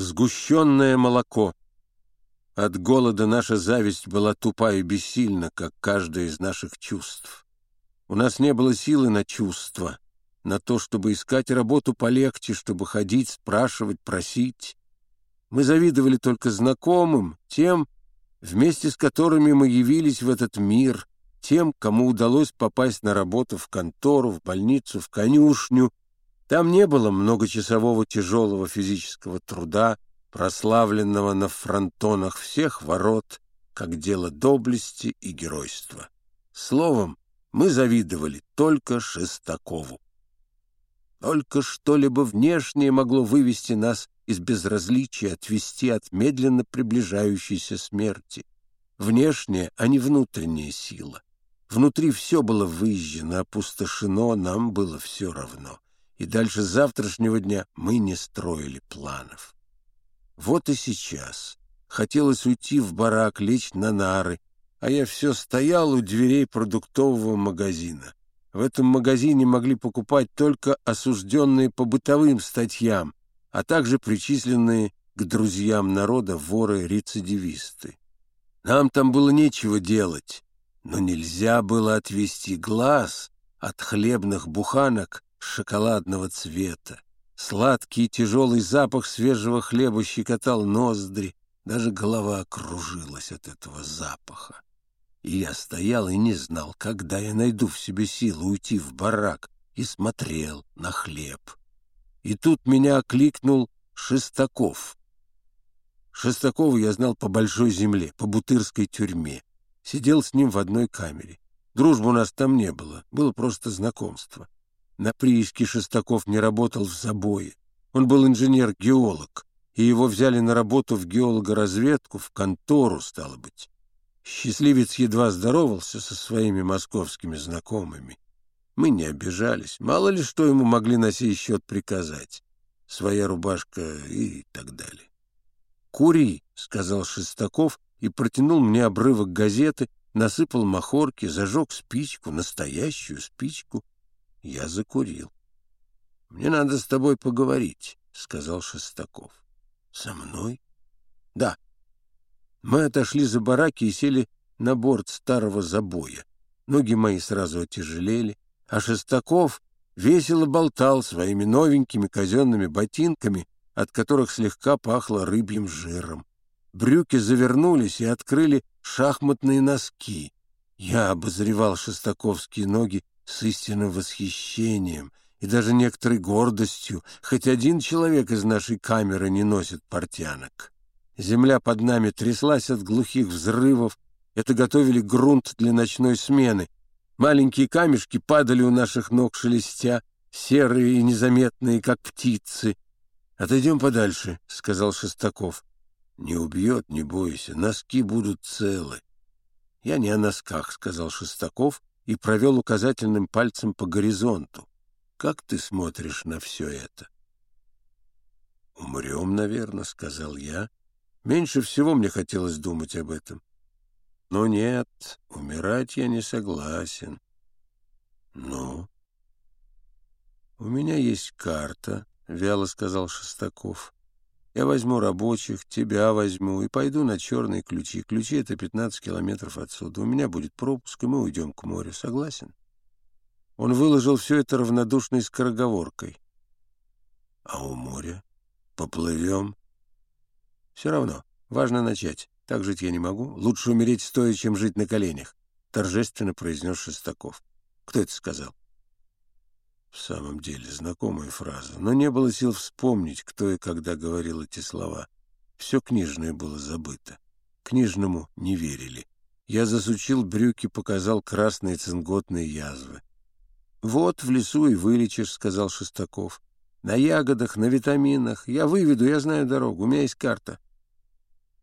Сгущенное молоко. От голода наша зависть была тупа и бессильна, как каждое из наших чувств. У нас не было силы на чувства, на то, чтобы искать работу полегче, чтобы ходить, спрашивать, просить. Мы завидовали только знакомым, тем, вместе с которыми мы явились в этот мир, тем, кому удалось попасть на работу в контору, в больницу, в конюшню, там не было многочасового тяжелого физического труда, прославленного на фронтонах всех ворот, как дело доблести и геройства. Словом, мы завидовали только Шестакову. Только что-либо внешнее могло вывести нас из безразличия, отвести от медленно приближающейся смерти. Внешняя, а не внутренняя сила. Внутри все было выжжено, опустошено, нам было все равно и дальше завтрашнего дня мы не строили планов. Вот и сейчас. Хотелось уйти в барак, лечь на нары, а я все стоял у дверей продуктового магазина. В этом магазине могли покупать только осужденные по бытовым статьям, а также причисленные к друзьям народа воры-рецидивисты. Нам там было нечего делать, но нельзя было отвести глаз от хлебных буханок шоколадного цвета. Сладкий тяжелый запах свежего хлеба щекотал ноздри, даже голова окружилась от этого запаха. И я стоял и не знал, когда я найду в себе силу уйти в барак, и смотрел на хлеб. И тут меня окликнул Шестаков. Шестакова я знал по Большой земле, по Бутырской тюрьме. Сидел с ним в одной камере. Дружбы у нас там не было, было просто знакомство. На прииске Шестаков не работал в забое. Он был инженер-геолог, и его взяли на работу в геологоразведку, в контору, стало быть. Счастливец едва здоровался со своими московскими знакомыми. Мы не обижались, мало ли что ему могли на сей счет приказать. Своя рубашка и так далее. «Кури», — сказал Шестаков и протянул мне обрывок газеты, насыпал махорки, зажег спичку, настоящую спичку, я закурил. — Мне надо с тобой поговорить, — сказал Шестаков. — Со мной? — Да. Мы отошли за бараки и сели на борт старого забоя. Ноги мои сразу отяжелели, а Шестаков весело болтал своими новенькими казенными ботинками, от которых слегка пахло рыбьим жиром. Брюки завернулись и открыли шахматные носки. Я обозревал шестаковские ноги с истинным восхищением и даже некоторой гордостью, хоть один человек из нашей камеры не носит портянок. Земля под нами тряслась от глухих взрывов, это готовили грунт для ночной смены. Маленькие камешки падали у наших ног шелестя, серые и незаметные, как птицы. «Отойдем подальше», — сказал Шестаков. «Не убьет, не бойся, носки будут целы». «Я не о носках», — сказал Шестаков и провел указательным пальцем по горизонту. «Как ты смотришь на все это?» «Умрем, наверное», — сказал я. Меньше всего мне хотелось думать об этом. Но нет, умирать я не согласен. Ну? У меня есть карта, — вяло сказал Шестаков. Я возьму рабочих, тебя возьму и пойду на черные ключи. Ключи — это 15 километров отсюда. У меня будет пропуск, и мы уйдем к морю. Согласен? Он выложил все это равнодушной скороговоркой. А у моря? Поплывем? Все равно. Важно начать. Так жить я не могу. Лучше умереть стоя, чем жить на коленях. Торжественно произнес Шестаков. Кто это сказал? В самом деле, знакомая фраза, но не было сил вспомнить, кто и когда говорил эти слова. Все книжное было забыто. Книжному не верили. Я засучил брюки, показал красные цинготные язвы. «Вот в лесу и вылечишь», — сказал Шестаков. «На ягодах, на витаминах. Я выведу, я знаю дорогу, у меня есть карта».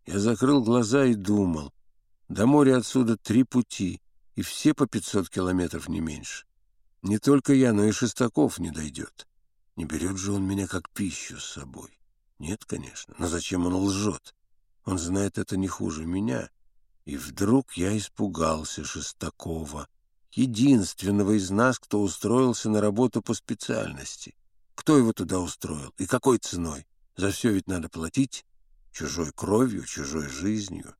Я закрыл глаза и думал. До моря отсюда три пути, и все по пятьсот километров не меньше. Не только я, но и Шестаков не дойдет. Не берет же он меня как пищу с собой. Нет, конечно. Но зачем он лжет? Он знает это не хуже меня. И вдруг я испугался Шестакова, единственного из нас, кто устроился на работу по специальности. Кто его туда устроил и какой ценой? За все ведь надо платить чужой кровью, чужой жизнью.